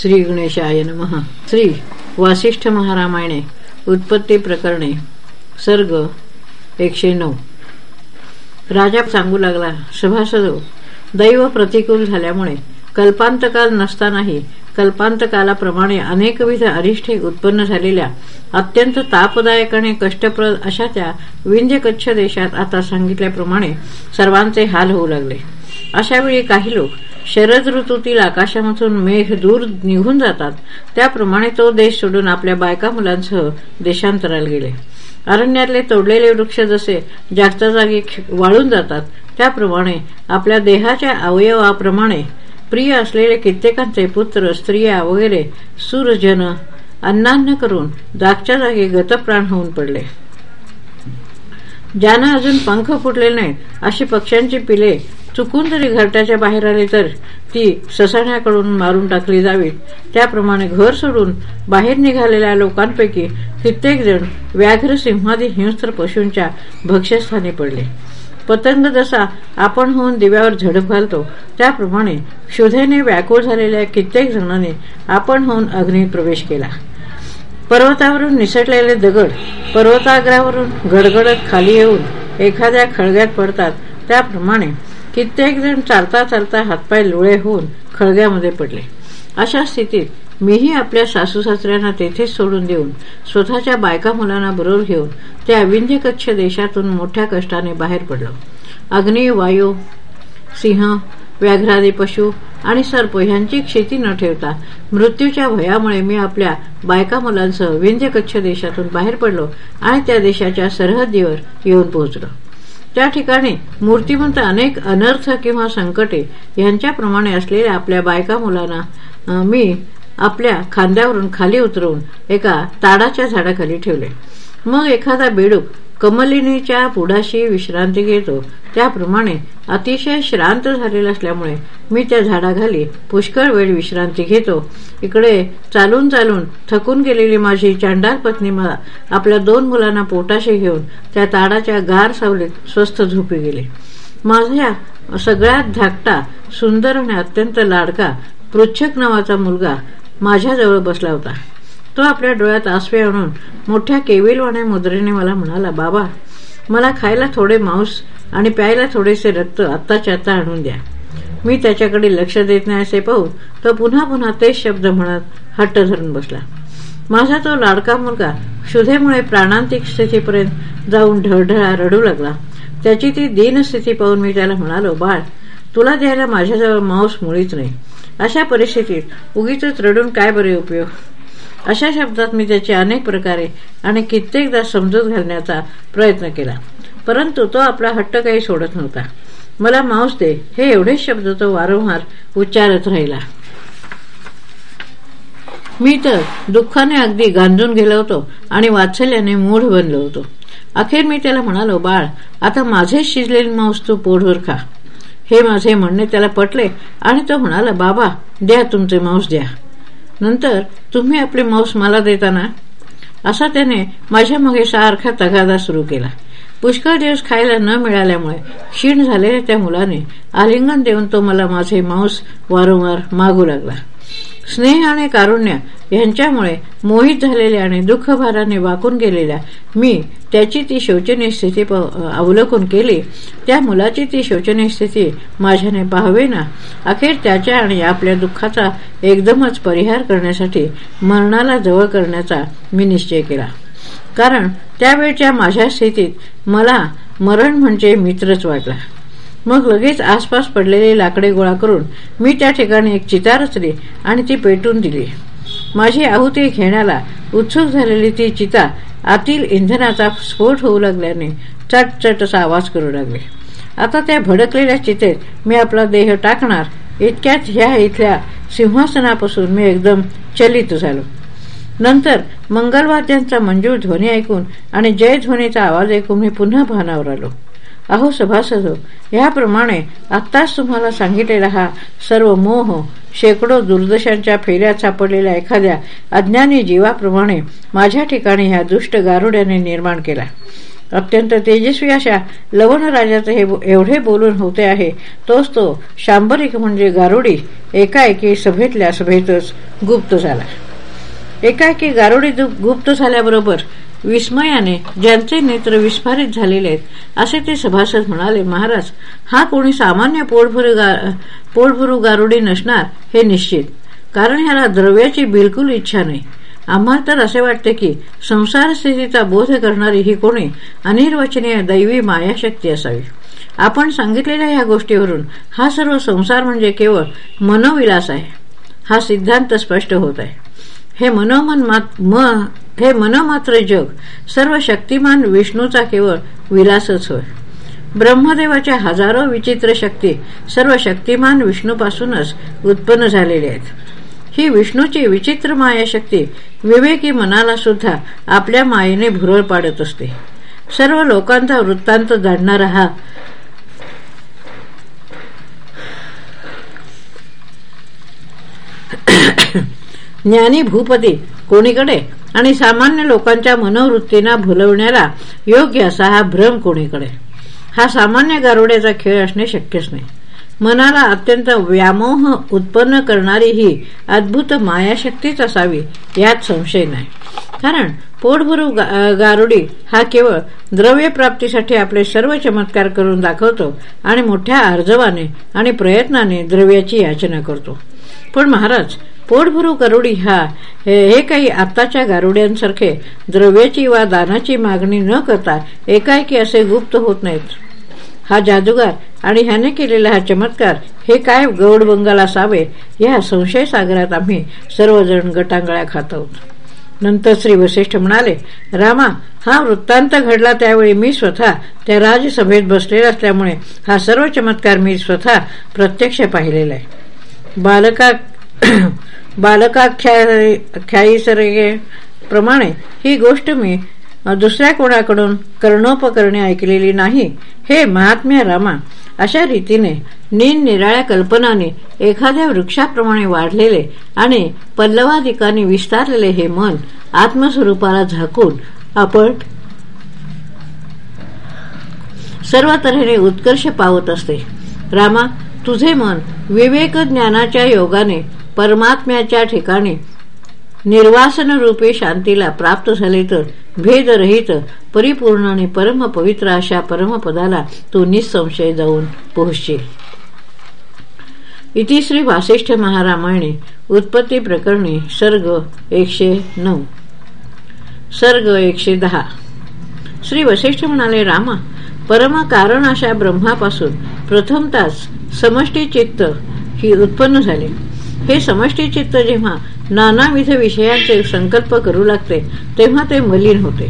श्री गणेशाय नमः. श्री वासिष्ठ महारामायणे उत्पत्ती प्रकरणे सर्ग एकशे नऊ. राजा सांगू लागला सभासदो दैव प्रतिकूल झाल्यामुळे कल्पांतकाल नसतानाही कल्पांतकालाप्रमाणे अनेकविध अरिष्ठे उत्पन्न झालेल्या अत्यंत तापदायक आणि कष्टप्रद अशा त्या विंध्य कच्छ देशात आता सांगितल्याप्रमाणे सर्वांचे हाल होऊ लागले. अशावेळी काही लोक शरद ऋतूतील आकाशामधून मेघ दूर निघून जातात. त्याप्रमाणे तो देश सोडून आपल्या बायका मुलांसह देशांतराला गेले. अरण्यातले तोडलेले वृक्ष जसे जागच्या जागी वाळून जातात त्याप्रमाणे आपल्या देहाच्या अवयवाप्रमाणे प्रिय असलेले कित्येकांचे पुत्र स्त्रिया वगैरे सूरजन अन्नान्न करून जागच्या जागी गतप्राण होऊन पडले. ज्यांना अजून पंख फुटले नाहीत अशी पक्ष्यांची पिले चुकून जरी घरट्याच्या बाहेर आली तर ती ससाण्याकडून मारून टाकली जावी. त्याप्रमाणे घर सोडून बाहेर निघालेल्या लोकांपैकी कित्येक जण व्याघ्र सिंहादी हिंस्त्र पशूंच्या भक्ष्यस्थानी पडले. पतंग जसा आपण होऊन दिव्यावर झडप घालतो त्याप्रमाणे शुधेने व्याकुळ झालेल्या कित्येक जणांनी आपण होऊन अग्नीत प्रवेश केला. पर्वतावरून निसटलेले दगड पर्वताग्रावरून गडगडत खाली येऊन एखाद्या खळग्यात पडतात त्याप्रमाणे कित्येक जण चालता चालता हातपाय लुळे होऊन खळग्यामध्ये पडले. अशा स्थितीत मीही आपल्या सासू सासऱ्यांना तेथेच सोडून देऊन स्वतःच्या बायका मुलांना बरोबर घेऊन त्या विंध्यकच्छ देशातून मोठ्या कष्टाने बाहेर पडलो. अग्नी वायू सिंह व्याघ्रादी पशु आणि सर्प ह्यांची क्षिती न ठेवता मृत्यूच्या भयामुळे मी आपल्या बायका मुलांसह विंध्य कच्छ देशातून बाहेर पडलो आणि त्या देशाच्या सरहद्दीवर येऊन पोहोचलो. त्या ठिकाणी मूर्तिमंत अनेक अनर्थ किंवा संकटे यांच्याप्रमाणे असलेल्या आपल्या बायका मुलांना मी आपल्या खांद्यावरून खाली उतरवून एका ताडाच्या झाडाखाली ठेवले. मग एखादा बेडूक कमलिनीच्या पुढाशी विश्रांती घेतो. त्याप्रमाणे अतिशय श्रांत झालेला असल्यामुळे मी त्या झाडाखाली पुष्कळ वेळ विश्रांती घेतो. इकडे चालून चालून थकून गेलेली माझी चांडाल पत्नी मला आपल्या दोन मुलांना पोटाशी घेऊन त्या ताडाच्या गार सावलीत स्वस्थ झोपी गेली. माझ्या सगळ्यात धाकटा सुंदर आणि अत्यंत लाडका पृच्छक नावाचा मुलगा माझ्याजवळ बसला होता. तो आपल्या डोळ्यात आसवे आणून मोठ्या केविलवाण्या मुद्रेने मला म्हणाला बाबा मला खायला थोडे मांस आणि प्यायला थोडेसे रक्त आत्ताच्या आत्ता आणून द्या. मी त्याच्याकडे लक्ष देत नाही असे पाहून तो पुन्हा पुन्हा तेच शब्द म्हणत हट्ट धरून बसला. माझा तो लाडका मुलगा क्षुधेमुळे प्राणांतिक स्थितीपर्यंत जाऊन ढळढळा रडू लागला. त्याची ती दीनस्थिती पाहून मी त्याला म्हणालो बाळ तुला द्यायला माझ्याजवळ मांस मुळीच नाही. अशा परिस्थितीत उगीच रडून काय बरे उपयोग? अशा शब्दात मी त्याचे अनेक प्रकारे आणि कित्येकदा समजूत घालण्याचा प्रयत्न केला. परंतु तो आपला हट्ट काही सोडत नव्हता. मला मांस दे हे एवढेच शब्द तो वारंवार उच्चारत राहिला. मी तर दुःखाने अगदी गांजून गेलो होतो आणि वाचल्याने मूढ बनलो होतो. अखेर मी त्याला म्हणालो बाळ आता माझे शिजलेले मांस तू पोटभर खा. हे माझे म्हणणे त्याला पटले आणि तो म्हणाला बाबा द्या तुमचे मांस द्या. नंतर तुम्ही आपले मांस मला देताना असा त्याने माझ्या मागे सारखा तगादा सुरू केला. पुष्कळ दिवस खायला न मिळाल्यामुळे क्षीण झालेल्या त्या मुलाने आलिंगन देऊन तो मला माझे मांस वारंवार मागू लागला. स्नेह आणि कारुण्य यांच्यामुळे मोहित झालेल्या आणि दुःखभाराने वाकून गेलेल्या मी त्याची ती शोचनीय स्थिती अवलोकन केली त्या मुलाची ती शोचनीय स्थिती माझ्याने पाहावे ना अखेर त्याच्या आणि आपल्या दुःखाचा एकदमच परिहार करण्यासाठी मरणाला जवळ करण्याचा मी निश्चय केला. कारण त्यावेळच्या माझ्या स्थितीत मला मरण म्हणजे मित्रच वाटला. मग लगेच आसपास पडलेले लाकडे गोळा करून मी त्या ठिकाणी एक चिता रचली आणि ती पेटून दिली. माझी आहुती घेण्याला उत्सुक झालेली ती चिता आतील इंधनाचा स्फोट होऊ लागल्याने चटचट असा आवाज करू लागले. आता त्या भडकलेल्या चितेत मी आपला देह टाकणार इतक्यात ह्या इथल्या सिंहासनापासून मी एकदम चलित झालो. नंतर मंगलवाद्यांचा मंजूर ध्वनी ऐकून आणि जय ध्वनीचा आवाज ऐकून मी पुन्हा भानावर आलो. अहो सभासद याप्रमाणे आत्ताच तुम्हाला सांगितलेला हा सर्व मोह शेकडो दुर्दशांच्या फेऱ्यात सापडलेल्या एखाद्या अज्ञानी जीवाप्रमाणे माझ्या ठिकाणी ह्या दुष्ट गारुड्याने निर्माण केला. अत्यंत तेजस्वी अशा लवणराजाचे हे एवढे बोलून होते आहे तोच तो शांबरिक म्हणजे गारुडी एकाएकी सभेतल्या सभेतच गुप्त झाला. एकाएकी गारुडी गुप्त झाल्याबरोबर विस्मयाने ज्यांचे नेत्र विस्फारित झालेले आहेत असे ते सभासद म्हणाले महाराज हा कोणी सामान्य पोटभरू पोटभरू गारुडी नसणार हे निश्चित. कारण ह्याला द्रव्याची बिलकुल इच्छा नाही. आम्हाला तर असे वाटते की संसार स्थितीचा बोध करणारी ही कोणी अनिर्वचनीय दैवी मायाशक्ती असावी. आपण सांगितलेल्या ह्या गोष्टीवरून हा सर्व संसार म्हणजे केवळ मनोविलास आहे. हा सिद्धांत स्पष्ट होत आहे. हे मनोमन म हे मनमात्र जग सर्व शक्तिमान विष्णूचा केवळ विलासच होय. ब्रह्मदेवाच्या हजारो विचित्र शक्ती सर्व शक्तिमान विष्णूपासूनच उत्पन्न झालेल्या आहेत. ही विष्णूची विचित्र मायाशक्ती विवेकी मनाला सुद्धा आपल्या मायेने भुरळ पाडत असते. सर्व लोकांचा वृत्तांत जाणणारा हा ज्ञानी भूपती कोणीकडे आणि सामान्य लोकांच्या मनोवृत्तींना भुलवण्याला योग्य असा हा भ्रम कोणीकडे? हा सामान्य गारुड्याचा खेळ असणे शक्यच नाही. मनाला अत्यंत व्यामोह उत्पन्न करणारी ही अद्भुत मायाशक्तीच असावी यात संशय नाही. कारण पोटभरू गारुडी हा केवळ द्रव्य प्राप्तीसाठी आपले सर्व चमत्कार करून दाखवतो आणि मोठ्या अर्जवाने आणि प्रयत्नाने द्रव्याची याचना करतो. पण महाराज पोटभरू गरुडी हा हे काही आत्ताच्या गारुड्यांसारखे द्रव्याची वा दानाची मागणी न करता एकाएकी असे गुप्त होत नाहीत. हा जादूगार आणि ह्याने केलेला हा चमत्कार हे काय गौड बंगाल असावे या संशय सागरात आम्ही सर्वजण गटांगळ्या खात आहोत. नंतर श्री वशिष्ठ म्हणाले रामा हा वृत्तांत घडला त्यावेळी मी स्वतः त्या राजसभेत बसलेला असल्यामुळे हा सर्व चमत्कार मी स्वतः प्रत्यक्ष पाहिलेला आहे. बालका बालकाख्यायीसरे प्रमाणे ही गोष्ट मी दुसऱ्या कोणाकडून कर्णोपकरणे ऐकलेली नाही. हे महात्म्या रामा अशा रीतीने निरनिराळ्या कल्पनाने एखाद्या वृक्षाप्रमाणे वाढलेले आणि पल्लवाधिकाने विस्तारलेले हे मन आत्मस्वरूपाला झाकून आपण सर्व तऱ्हेने उत्कर्ष पावत असते. रामा तुझे मन विवेक ज्ञानाच्या योगाने परमात्म्याच्या ठिकाणी निर्वासन रूपी शांतीला प्राप्त झाले तर भेदरहित परिपूर्ण आणि परम पवित्र अशा परमपदाला तू निसंशय जाऊन पोहोचशील इतिश्री वासिष्ठ महारामायणे उत्पत्ती प्रकरणी सर्ग एकशे नऊ. सर्ग एकशे दहा. श्री वशिष्ठ म्हणाले रामा परम कारण अशा ब्रह्मापासून प्रथमताच समष्टी चित्त ही उत्पन्न झाले. हे समष्टी चित्त जेव्हा नानाविध विषयांचे संकल्प करू लागते तेव्हा ते मलिन होते.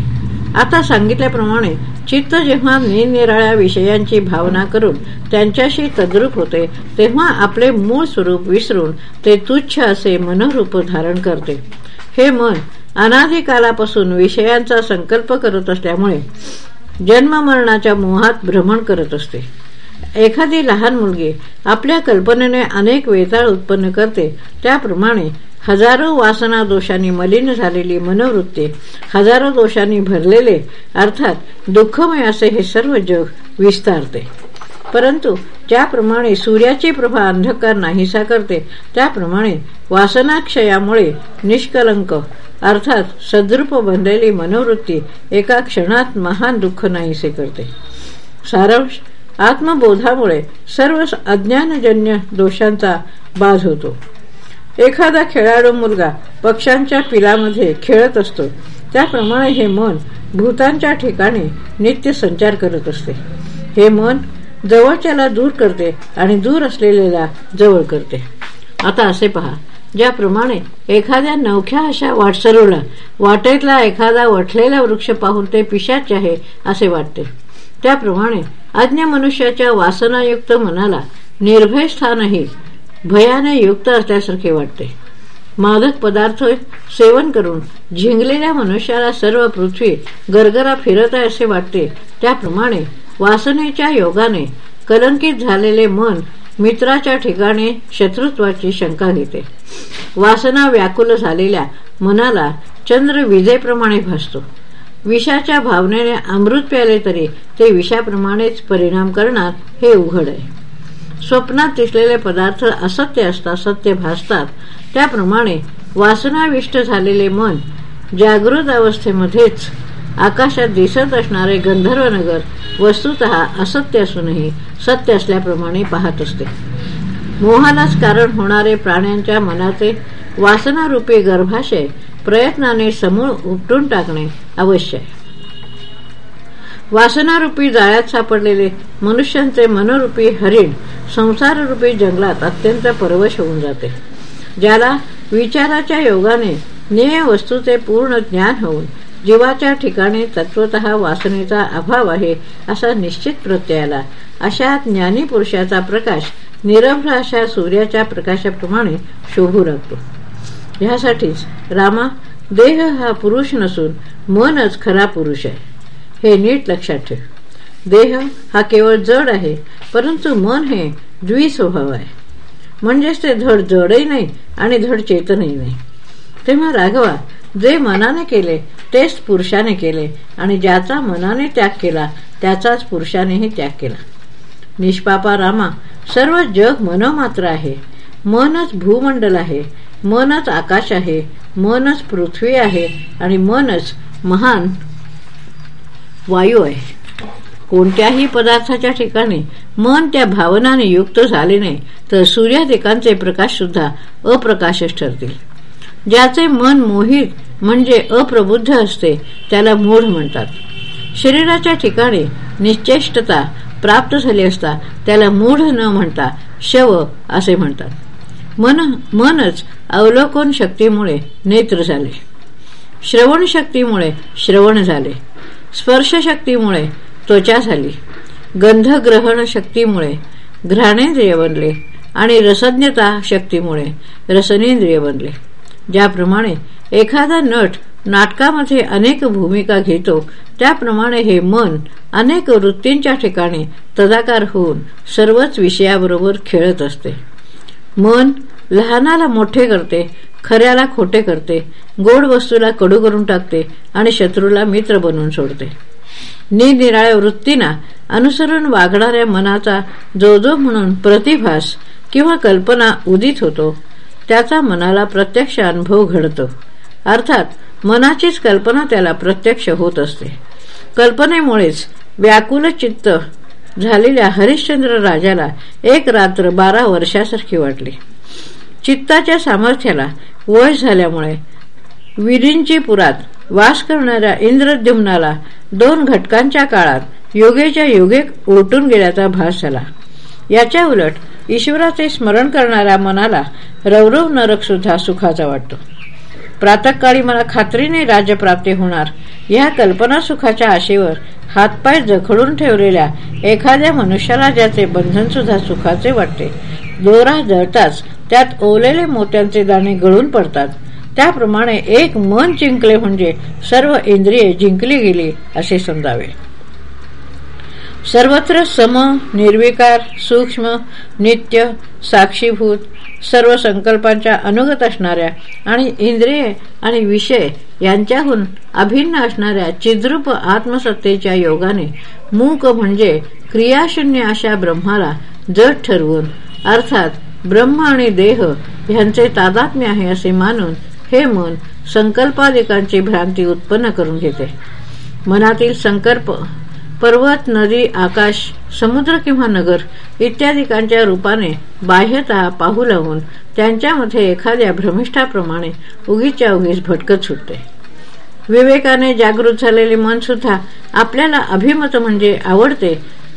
आता सांगितल्याप्रमाणे चित्त जेव्हा निरनिराळ्या विषयांची भावना करून त्यांच्याशी तद्रूप होते तेव्हा आपले मूळ स्वरूप विसरून ते तुच्छ असे मनोरूप धारण करते. हे मन अनाधिकालापासून विषयांचा संकल्प करत असल्यामुळे जन्म मरणाच्या मोहात भ्रमण करत असते. एखादी लहान मुलगी आपल्या कल्पनेने अनेक वेताळ उत्पन्न करते. त्याप्रमाणे हजारो वासना दोषांनी मलिन झालेली मनोवृत्ती हजारो दोषांनी भरलेले अर्थात दुःखमय असे हे सर्व जग विस्तारते. परंतु ज्याप्रमाणे सूर्याची प्रभा अंधकार नाहीसा करते त्याप्रमाणे वासनाक्षयामुळे निष्कलंक अर्थात सद्रूप बनलेली मनोवृत्ती एका क्षणात महान दुःख नाहीसे करते. सारांश आत्मबोधामुळे सर्व अज्ञानजन्य दोषांचा बाज होतो. एखादा खेळाडू मुलगा पक्ष्यांच्या पिलामध्ये खेळत असतो. त्याप्रमाणे हे मन भूतांच्या ठिकाणी नित्य संचार करत असते. हे मन जवळच्याला दूर करते आणि दूर असलेल्याला जवळ करते. आता असे पहा ज्याप्रमाणे एखाद्या नवख्या अशा वाटसरूला वाटेतला एखादा वठलेला वृक्ष पाहून ते पिशाच आहे असे वाटते. त्याप्रमाणे अज्ञ मनुष्याच्या वासनायुक्त मनाला निर्भय स्थानही भयाने युक्त असल्यासारखे वाटते. मादक पदार्थ सेवन करून झिंगलेल्या मनुष्याला सर्व पृथ्वी गरगरा फिरत आहे असे वाटते. त्याप्रमाणे वासनेच्या योगाने कलंकित झालेले मन मित्राच्या ठिकाणी शत्रुत्वाची शंका घेते. वासना व्याकुल झालेल्या मनाला चंद्र विजेप्रमाणे भासतो. विषाच्या भावनेने अमृत प्याले तरी ते विषाप्रमाणेच परिणाम करणार हे उघड आहे. स्वप्नात दिसलेले पदार्थ असत्य असतात सत्य भासतात. त्याप्रमाणे वासनाविष्ट झालेले मन जागृत अवस्थेमध्येच आकाशात दिसत असणारे गंधर्वनगर वस्तुत असत्य असूनही सत्य असल्याप्रमाणे पाहत असते. मोहालाच कारण होणारे प्राण्यांच्या मनाचे वासनारूपी गर्भाशय प्रयत्नाने समूळ उपटून टाकणे अवश्य. वासनारूपी जाळ्यात सापडलेले मनुष्यांचे मनरूपी हरिण संसाररूपी जंगलात अत्यंत परवश होऊन जाते. ज्याला विचाराच्या योगाने ज्ञेय वस्तूचे पूर्ण ज्ञान होऊन जीवाच्या ठिकाणी तत्वत वासनेचा अभाव आहे असा निश्चित प्रत्ययाला अशा ज्ञानी पुरुषाचा प्रकाश निरभ्र अशा सूर्याच्या प्रकाशाप्रमाणे शोभू लागतो. ह्यासाठीच रामा देह हा पुरुष नसून मनच खरा पुरुष आहे. हे नीट लक्षात ठेव. देह हा केवळ जड आहे परंतु मन हे द्विस्वभाव आहे. म्हणजेच ते धड जडही नाही आणि धड चेतनही नाही. तेव्हा राघवा जे मनाने केले तेच पुरुषाने केले आणि ज्याचा मनाने त्याग केला त्याचाच पुरुषानेही त्याग केला. निष्पापा रामा सर्व जग मनमात्र आहे. मनच भूमंडल आहे. मनच आकाश आहे मनच पृथ्वी आहे आणि मनच महान वायू आहे. कोणत्याही पदार्थाच्या ठिकाणी मन त्या भावनाने युक्त झाले नाही तर सूर्यादिकांचे प्रकाश सुद्धा अप्रकाशच ठरतील. ज्याचे मन मोहित म्हणजे अप्रबुद्ध असते त्याला मूढ म्हणतात. शरीराच्या ठिकाणी निश्चेष्टता प्राप्त झाली असता त्याला मूढ न म्हणता शव असे म्हणतात. मन मनच अवलोकन शक्तीमुळे नेत्र झाले. श्रवण शक्तीमुळे श्रवण झाले. स्पर्शशक्तीमुळे त्वचा झाली. गंधग्रहण शक्तीमुळे घ्राणेंद्रिय बनले आणि रसज्ञता शक्तीमुळे रसनेंद्रिय बनले. ज्याप्रमाणे एखादा नट नाटकामध्ये अनेक भूमिका घेतो त्याप्रमाणे हे मन अनेक वृत्तींच्या ठिकाणी तदाकार होऊन सर्वच विषयाबरोबर खेळत असते. मन लहानाला मोठे करते खऱ्याला खोटे करते गोड वस्तूला कडू करून टाकते आणि शत्रूला मित्र बनवून सोडते. निरनिराळ्या वृत्तींना अनुसरून वागणाऱ्या मनाचा जो जो म्हणून प्रतिभास किंवा कल्पना उदित होतो त्याचा मनाला प्रत्यक्ष अनुभव घडतो. अर्थात मनाचीच कल्पना त्याला प्रत्यक्ष होत असते. कल्पनेमुळेच व्याकुल चित्त झालेल्या हरिश्चंद्र राजाला एक रात्र बारा वर्षासारखी वाटली. चित्ताच्या सामर्थ्याला वय झाल्यामुळे विरींची पुरात वास करणाऱ्या इंद्रद्युम्नाला दोन घटकांच्या काळात योगेच्या योगे ओटून गेल्याचा भास झाला. याच्या उलट ईश्वराचे स्मरण करणाऱ्या मनाला रवरव नरक सुद्धा सुखाचा वाटतो. प्रातकाळी मला खात्रीने राज्यप्राप्ती होणार या कल्पना सुखाच्या आशेवर हातपाय जखडून ठेवलेल्या एखाद्या मनुष्याला ज्याचे बंधन सुद्धा सुखाचे वाटते दोरा जळताच त्यात ओलेले मोत्यांचे दाणे गळून पडतात. त्याप्रमाणे एक मन जिंकले म्हणजे सर्व इंद्रिये जिंकली गेली असे समजावे. सर्वत्र सम निर्विकार सूक्ष्म नित्य साक्षीभूत सर्व संकल्पांच्या अनुगत असणाऱ्या आणि इंद्रिये आणि विषय यांच्याहून अभिन्न असणाऱ्या चिद्रूप आत्मसत्तेच्या योगाने मूक म्हणजे क्रियाशून्य अशा ब्रह्माला जट ठरवून अर्थात ब्रह्म आणि देह यांचे तादात्म्य आहे असे मानून हे मन संकल्पादिकांची भ्रांती उत्पन्न करून घेते. मनातील संकल्प पर्वत नदी आकाश समुद्र किंवा नगर इत्यादिकांच्या रूपाने बाह्यता पाहू लावून त्यांच्यामध्ये एखाद्या भ्रमिष्ठाप्रमाणे उगीच्या उगीच भटकत सुटते. विवेकाने जागृत झालेले मन सुद्धा आपल्याला अभिमत म्हणजे आवडते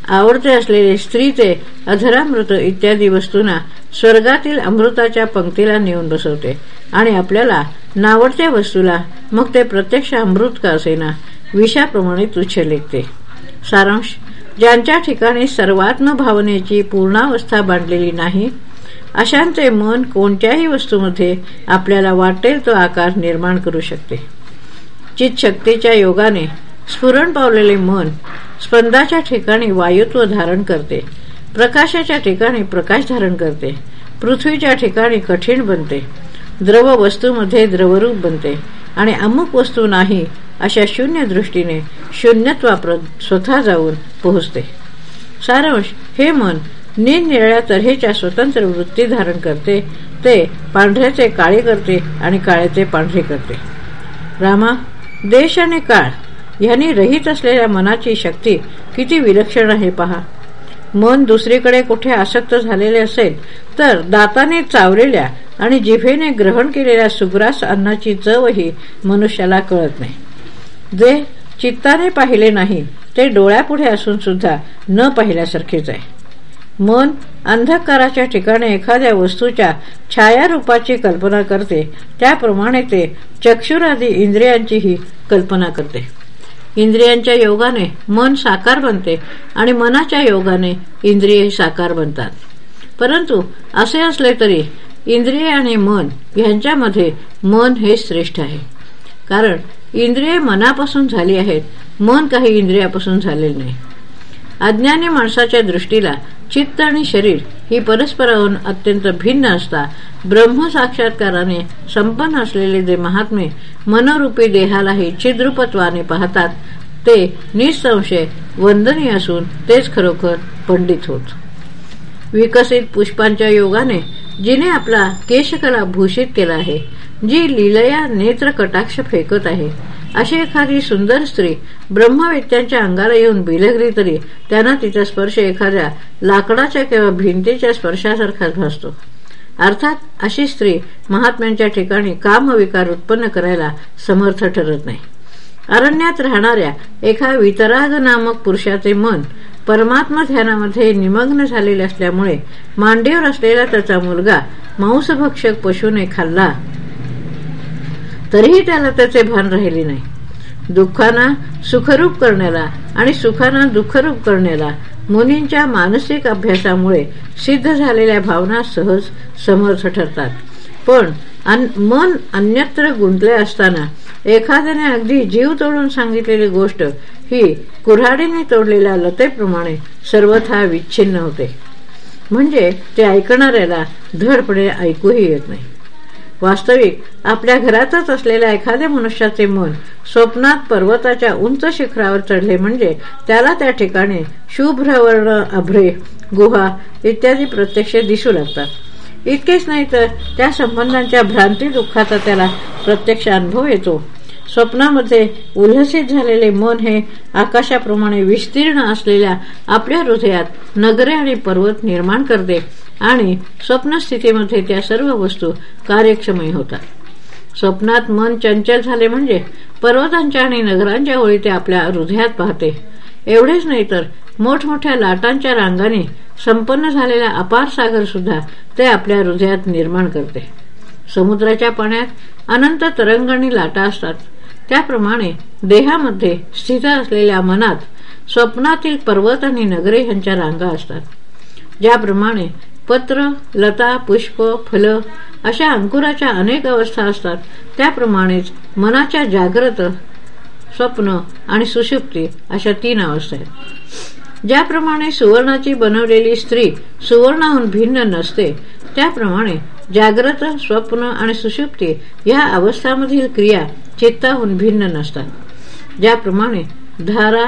आवडते असलेले स्त्रीचे अधरामृत इत्यादी वस्तूंना स्वर्गातील अमृताच्या पंक्तीला नेऊन बसवते. आणि आपल्याला नावडत्या वस्तूला मग ते प्रत्यक्ष अमृत का असेना विषाप्रमाणे तुच्छ लेखते. सारांश ज्यांच्या ठिकाणी सर्वात्म भावनेची पूर्णावस्था बांधलेली नाही अशांचे मन कोणत्याही वस्तूमध्ये आपल्याला वाटेल तो आकार निर्माण करू शकते. चितशक्तीच्या योगाने स्फुरण पावलेले मन स्पंदाच्या ठिकाणी वायुत्व धारण करते. प्रकाशाच्या ठिकाणी प्रकाश धारण करते. पृथ्वीच्या ठिकाणी कठीण बनते. द्रव वस्तूमध्ये द्रवरूप बनते. आणि अमुक वस्तू नाही अशा शून्य दृष्टीने शून्यत्वाप्रत स्वतः जाऊन पोहोचते. सारांश हे मन निरनिराळ्या तऱ्हेच्या स्वतंत्र वृत्ती धारण करते. ते पांढऱ्याचे काळे करते आणि काळ्याचे पांढरे करते. रामा देश आणि काळ ह्यांनी रहित असलेल्या मनाची शक्ती किती विलक्षण आहे पहा. मन दुसरीकडे कुठे आसक्त झालेले असेल तर दाताने चावलेल्या आणि जिभेने ग्रहण केलेल्या सुग्रास अन्नाची चवही मनुष्याला कळत नाही. जे चित्ताने पाहिले नाही ते डोळ्यापुढे असून सुद्धा न पाहिल्यासारखेच आहे. मन अंधकाराच्या ठिकाणी एखाद्या वस्तूच्या छायारूपाची कल्पना करते त्याप्रमाणे ते चक्षुरादी इंद्रियांचीही कल्पना करते. इंद्रियांच्या योगाने मन साकार बनते आणि मनाच्या योगाने इंद्रिय साकार बनतात. परंतु असे असले तरी इंद्रिय आणि मन यांच्यामध्ये मन हे श्रेष्ठ आहे. कारण इंद्रिये मनापासून झाली आहेत मन काही इंद्रियापासून झालेले नाही. अज्ञानी माणसाच्या दृष्टीला चित्त आणि शरीर ही परस्पराहून अत्यंत भिन्न असता. ब्रह्मसाक्षात्काराने संपन्न असलेले जे महात्मे मनोरूपी देहालाही छिद्रुपत्वाने पाहतात ते निसंशय वंदनीय असून तेच खरोखर पंडित होत. विकसित पुष्पांच्या योगाने जिने आपला केशकला भूषित केला आहे जी लीलया नेत्र कटाक्ष फेकत आहे. अशी एखादी सुंदर स्त्री ब्रह्मवेत्यांच्या अंगाला येऊन बिलगली तरी त्यांना तिचा स्पर्श एखाद्या लाकडाच्या किंवा भिंतीच्या स्पर्शासारखाच भासतो. अर्थात अशी स्त्री महात्म्यांच्या ठिकाणी कामविकार उत्पन्न करायला समर्थ ठरत नाही. अरण्यात राहणाऱ्या एका वितराग नामक पुरुषाचे मन परमात्मा ध्यानामध्ये निमग्न झालेले असल्यामुळे मांडीवर असलेला त्याचा मुलगा मांसभक्षक पशूने खाल्ला. तरीही त्याला त्याचे भान राहिले नाही. दुःखांना सुखरूप करण्याला आणि सुखांना दुःखरूप करण्याला मुनींच्या मानसिक अभ्यासामुळे सिद्ध झालेल्या भावना सहज समर्थ ठरतात. पण मन अन्यत्र गुंतले असताना एखाद्याने अगदी जीव तोडून सांगितलेली गोष्ट ही कुऱ्हाडीने तोडलेल्या लतेप्रमाणे सर्वथा विच्छिन्न होते. म्हणजे ते ऐकणाऱ्याला धडपणे ऐकूही येत नाही. वास्तविक आपल्या घरातच असलेल्या एखाद्या मनुष्याचे मन स्वप्नात पर्वताच्या उंच शिखरावर चढले म्हणजे त्याला त्या ठिकाणी शुभ्रवर्ण अभ्रे गुहा इत्यादी प्रत्यक्ष दिसू लागतात. इतकेच नाही तर त्या संबंधांच्या भ्रांती दुःखाचा त्याला प्रत्यक्ष अनुभव येतो. स्वप्नामध्ये उल्हसित झालेले मन हे आकाशाप्रमाणे विस्तीर्ण असलेल्या आपल्या हृदयात नगरे आणि पर्वत निर्माण करते. आणि स्वप्नस्थितीमध्ये त्या सर्व वस्तू कार्यक्षमही होतात. स्वप्नात मन चंचल झाले म्हणजे पर्वतांच्या आणि नगरांच्या ओळी ते आपल्या हृदयात पाहते. एवढेच नाही तर मोठमोठ्या लाटांच्या रांगाने संपन्न झालेला अपार सागर सुद्धा ते आपल्या हृदयात निर्माण करते. समुद्राच्या पाण्यात अनंत तरंगणी लाटा असतात. त्याप्रमाणे देहामध्ये स्थित असलेल्या मनात स्वप्नातील पर्वत आणि नगरे यांच्या रांगा असतात. ज्याप्रमाणे पत्र लता पुष्प फल अशा अंकुराच्या अनेक अवस्था असतात. त्याप्रमाणेच मनाच्या जागृत स्वप्न आणि सुषुप्ती अशा तीन अवस्था आहेत. ज्याप्रमाणे सुवर्णाची बनवलेली स्त्री सुवर्णाहून भिन्न नसते त्याप्रमाणे जागृत स्वप्न आणि सुषुप्ती या अवस्थामधील क्रिया चित्ताहून भिन्न नसतात. ज्याप्रमाणे धारा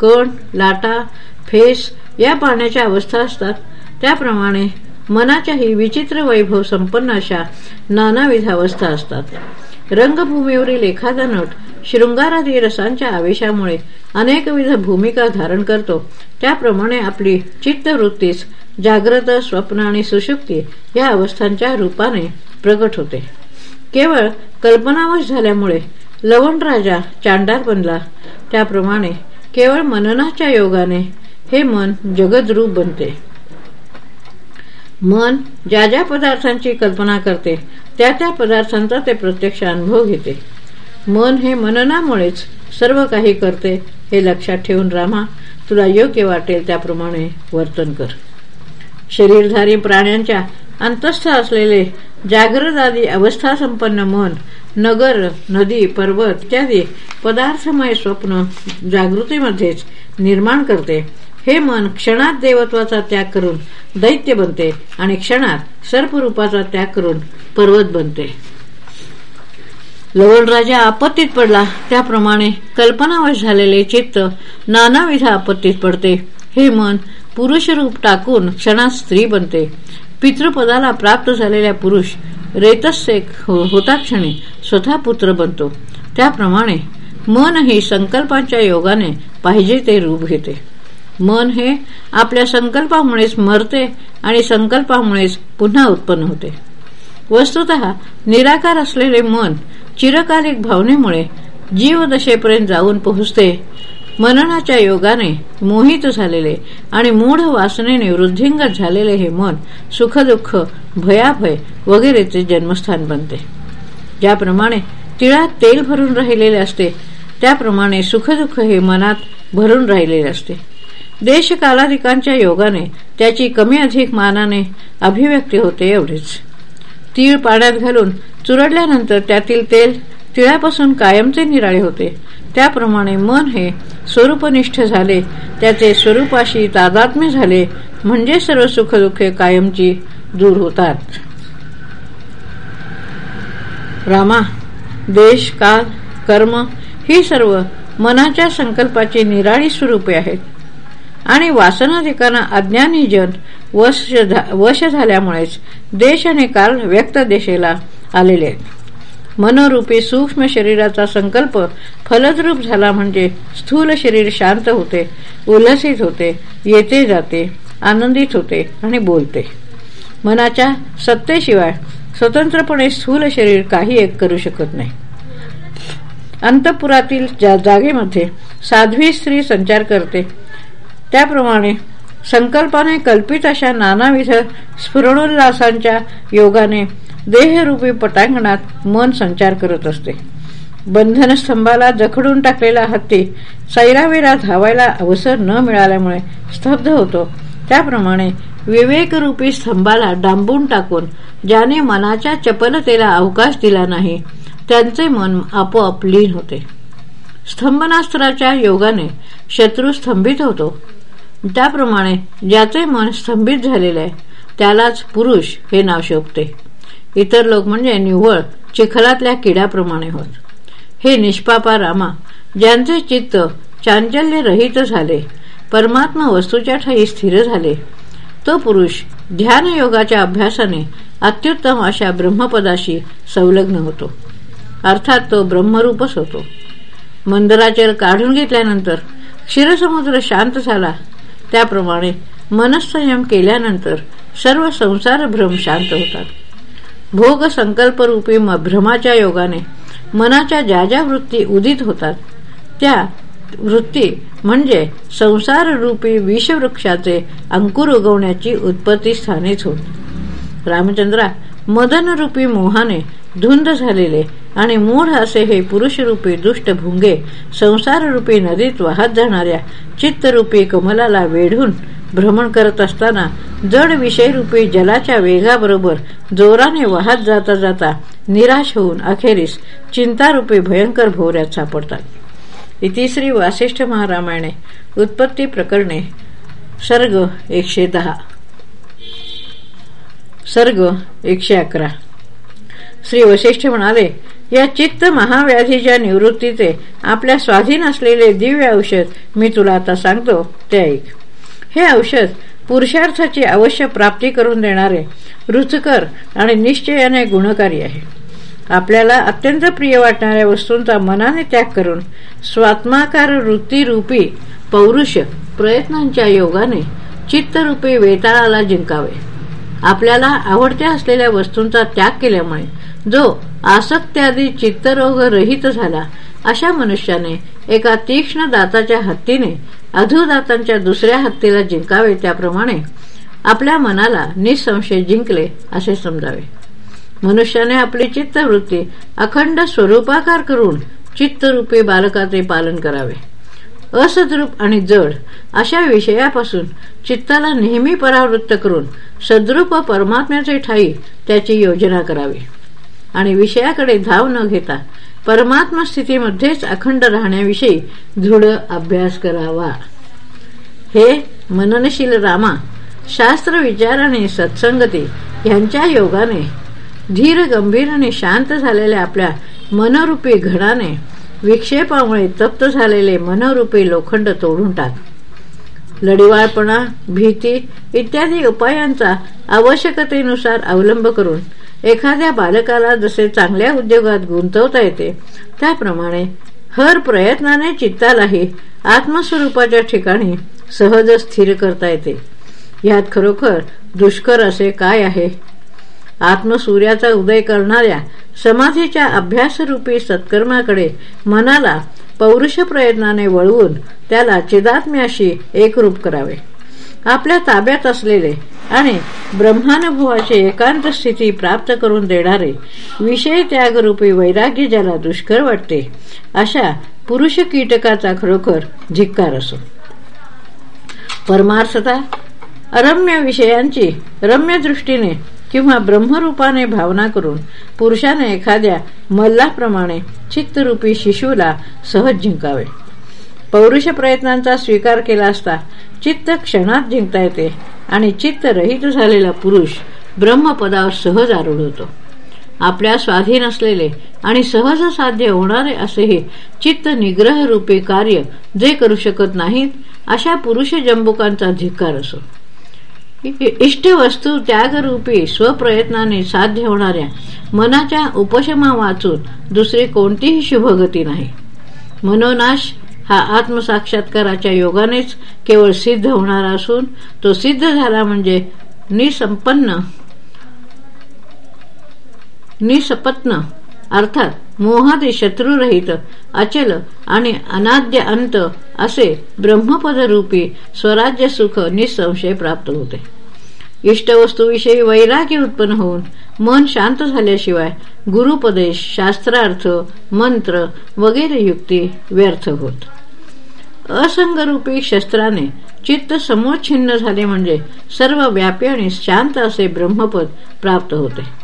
कण लाटा फेस या पाण्याच्या अवस्था असतात त्याप्रमाणे मनाच्याही विचित्र वैभव संपन्न अशा नानाविध अवस्था असतात. रंगभूमीवरील एखादा नट शृंगारादी रसांच्या आवेशामुळे अनेकविध भूमिका धारण करतो. त्याप्रमाणे आपली चित्तवृत्तीच जाग्रत स्वप्न आणि सुशुक्ती या अवस्थांच्या रूपाने प्रगट होते. केवळ कल्पनावश झाल्यामुळे लवण राजा चांडार बनला. त्याप्रमाणे केवळ मननाच्या योगाने हे मन जगद्रूप बनते. मन ज्या ज्या पदार्थांची कल्पना करते त्या त्या पदार्थांचा ते प्रत्यक्ष अनुभव घेते. मन हे मननामुळेच सर्व काही करते हे लक्षात ठेवून रामा तुला योग्य वाटेल त्याप्रमाणे वर्तन कर. शरीरधारी प्राण्यांच्या अंतस्थ असलेले जागृत आदी अवस्था संपन्न मन नगर नदी पर्वत इत्यादी पदार्थमय स्वप्न जागृतीमध्येच निर्माण करते. हे मन क्षणात देवत्वाचा त्याग करून दैत्य बनते आणि क्षणात सर्परूपाचा त्याग करून पर्वत बनते. राजा आपत्तीत पडला. त्याप्रमाणे कल्पनावश झालेले चित्त नानाविध आपत्तीत पडते. हे मन पुरुष रूप टाकून क्षणात स्त्री बनते. पितृपदाला प्राप्त झालेल्या पुरुष रेतस्य हो, होता क्षणी स्वतः पुत्र बनतो. त्याप्रमाणे मन ही संकल्पांच्या योगाने पाहिजे ते रूप घेते. मन हे आपल्या संकल्पामुळेच मरते आणि संकल्पामुळेच पुन्हा उत्पन्न होते. वस्तुत निराकार असलेले मन चिरकालिक भावनेमुळे जीवदशेपर्यंत जाऊन पोहोचते. मननाच्या योगाने मोहित झालेले आणि मूढ वासनेने वृद्धिंगत झालेले हे मन सुखदुःख भयाभय वगैरेचे जन्मस्थान बनते. ज्याप्रमाणे तिळात तेल भरून राहिलेले असते त्याप्रमाणे सुखदुःख हे मनात भरून राहिलेले असते. देश कालाधिकांच्या योगाने त्याची कमी अधिक मानाने अभिव्यक्ती होते एवढेच. तीळ पाण्यात घालून चुरडल्यानंतर त्यातील तेल तिळापासून कायमचे निराळे होते. त्याप्रमाणे मन हे स्वरूपनिष्ठ झाले. त्याचे स्वरूपाशी तादात्म्य झाले म्हणजे सर्व सुखदुःखे कायमची दूर होतात. रामा देश काल कर्म ही सर्व मनाच्या संकल्पाची निराळी स्वरूपे आहेत. आणि वासनाधिकांना अज्ञानी जन वश वश झाल्यामुळेच देश आणि काल व्यक्त देशेला आलेले. आहेत मनोरूपी सूक्ष्म शरीराचा संकल्प फलद्रूप झाला म्हणजे स्थूल शरीर शांत होते उल्हसित होते येते जाते आनंदित होते आणि बोलते. मनाच्या सत्तेशिवाय स्वतंत्रपणे स्थूल शरीर काही एक करू शकत नाही. अंतपुरातील जागेमध्ये साध्वी स्त्री संचार करते त्याप्रमाणे संकल्पाने कल्पित अशा नानाविध स्फुरणोल्लासांच्या योगाने देहरूपी पटांगणात मन संचार करत असते. बंधन स्तंभाला जखडून टाकलेला हत्ती सैरावेरा धावायला अवसर न मिळाल्यामुळे स्तब्ध होतो. त्याप्रमाणे विवेकरूपी स्तंभाला डांबून टाकून ज्याने मनाच्या चपलतेला अवकाश दिला नाही त्यांचे मन आपोआप लीन होते. स्तंभनास्त्राच्या योगाने शत्रू स्तंभित होतो. त्याप्रमाणे ज्याचे मन स्तंभित झालेले आहे त्यालाच पुरुष हे नाव शोभते. इतर लोक म्हणजे निव्वळ चिखलातल्या किड्याप्रमाणे होत. हे निष्पापा रामा ज्यांचे चित्त चांचल्य रहित झाले परमात्मा वस्तूच्या ठाई स्थिर झाले तो पुरुष ध्यान योगाच्या अभ्यासाने अत्युत्तम अशा ब्रह्मपदाशी संलग्न होतो. अर्थात तो ब्रह्मरूपच होतो. मंदराचल काढून घेतल्यानंतर क्षीरसमुद्र शांत झाला त्याप्रमाणे मनसंयम केल्यानंतर सर्व संसार भ्रम शांत होतात. भोग संकल्परूपी भ्रमाच्या योगाने मनाच्या ज्या ज्या वृत्ती उदित होतात त्या वृत्ती म्हणजे संसार रूपी विषवृक्षाचे अंकुर उगवण्याची उत्पत्ती स्थानेच होत. रामचंद्रा मदनरूपी मोहाने धुंद झालेले आणि मूढ असे हे पुरुषरूपी दुष्ट भुंगे संसाररूपी नदीत वाहत जाणाऱ्या चित्तरूपी कमलाला वेढून भ्रमण करत असताना जड विषयरूपी जलाच्या वेगाबरोबर जोराने वाहत जाता जाता निराश होऊन अखेरीस चिंतारूपी भयंकर भोवऱ्यात सापडतात. इतिश्री वासिष्ठ महारामायणे उत्पत्ती प्रकरणे सर्ग एकशे दहा. सर्ग एकशे अकरा. श्री वशिष्ठ म्हणाले या चित्त महाव्याधीच्या निवृत्तीचे आपल्या स्वाधीन असलेले दिव्य औषध मी तुला आता सांगतो ते ऐक. हे औषध पुरुषार्थाची अवश्य प्राप्ती करून देणारे रुचकर आणि निश्चयाने गुणकारी आहे. आपल्याला अत्यंत प्रिय वाटणाऱ्या वस्तूंचा मनाने त्याग करून स्वात्माकार वृत्तीरूपी पौरुष प्रयत्नांच्या योगाने चित्तरूपी वेताळाला जिंकावे. आपल्याला आवडत्या असलेल्या वस्तूंचा त्याग केल्यामुळे जो आसक्त्यादी चित्तरोग रहित झाला अशा मनुष्याने एका तीक्ष्ण दाताच्या हत्तीने अधुदातांच्या दुसऱ्या हत्तीला जिंकावे त्याप्रमाणे आपल्या मनाला निसंशय जिंकले असे समजावे. मनुष्याने आपली चित्तवृत्ती अखंड स्वरूपाकार करून चित्तरूपी बालकाचे पालन करावे. असद्रूप आणि जड अशा विषयापासून चित्ताला नेहमी परावृत्त करून सद्रूप परमात्म्याचे ठाई त्याची योजना करावी. आणि विषयाकडे धाव न घेता परमात्मा स्थितीमध्येच अखंड राहण्याविषयी दृढ अभ्यास करावा. हे मननशील रामा शास्त्र विचार आणि सत्संगती यांच्या योगाने धीर गंभीर आणि शांत झालेल्या आपल्या मनरूपी घडाने विक्षेपामुळे तप्त झालेले मनरूपी लोखंड तोडून टाक. लढिवाळपणा भीती इत्यादी उपायांचा आवश्यकतेनुसार अवलंब करून एखाद्या बालकाला जसे चांगल्या उद्योगात गुंतवता येते त्याप्रमाणे हर प्रयत्नाने चित्तालाही आत्मस्वरूपाच्या ठिकाणी सहज स्थिर करता येते. यात खरोखर दुष्कर असे काय आहे? आत्मसूर्याचा उदय करणाऱ्या समाधीच्या अभ्यासरूपी सत्कर्माकडे मनाला पौरुष प्रयत्नाने वळवून त्याला चिदात्म्याशी एकरूप करावे. आपल्या ताब्यात असलेले आणि ब्रह्मानुभवाची एकांत स्थिती प्राप्त करून देणारे विषय त्यागरूपी वैराग्य ज्याला दुष्कर वाटते अशा पुरुष कीटकाचा खरोखर धिक्कार असो. परमार्थता अरम्य विषयांची रम्य दृष्टीने किंवा ब्रह्मरूपाने भावना करून पुरुषाने एखाद्या मल्लाप्रमाणे चित्तरूपी शिशूला सहज जिंकावे. पौरुष प्रयत्नांचा स्वीकार केला असता चित्त क्षणात जिंकता येते आणि चित्त रहित झालेला पुरुष ब्रह्मपदावर सहज आरूढ होतो. आपल्या स्वाधीन असलेले आणि सहज साध्य होणारे असेही चित्त निग्रह रूपी कार्य जे करू शकत नाहीत अशा पुरुष जंबुकांचा धिक्कार असो. इष्ट वस्तू त्यागरूपी स्वप्रयत्नाने साध्य होणाऱ्या मनाच्या उपशमा वाचून दुसरी कोणतीही शुभगती नाही. मनोनाश हा आत्मसाक्षात्काराच्या योगानेच केवळ सिद्ध होणारा असून तो सिद्ध झाला म्हणजे निसंपन्न निसपत्न अर्थात मोहादे शत्रुरहित अचल आणि अनाद्य अंत असे ब्रह्मपदरूपी स्वराज्य सुख निसंशय प्राप्त होते. इष्टवस्तूविषयी वैराग्य उत्पन्न होऊन मन शांत झाल्याशिवाय गुरुपदेश शास्त्रार्थ मंत्र वगैरे युक्ती व्यर्थ होत. असंगरूपी शस्त्राने चित्त समोच्छिन्न झाले म्हणजे सर्व व्यापी आणि शांत असे ब्रह्मपद प्राप्त होते.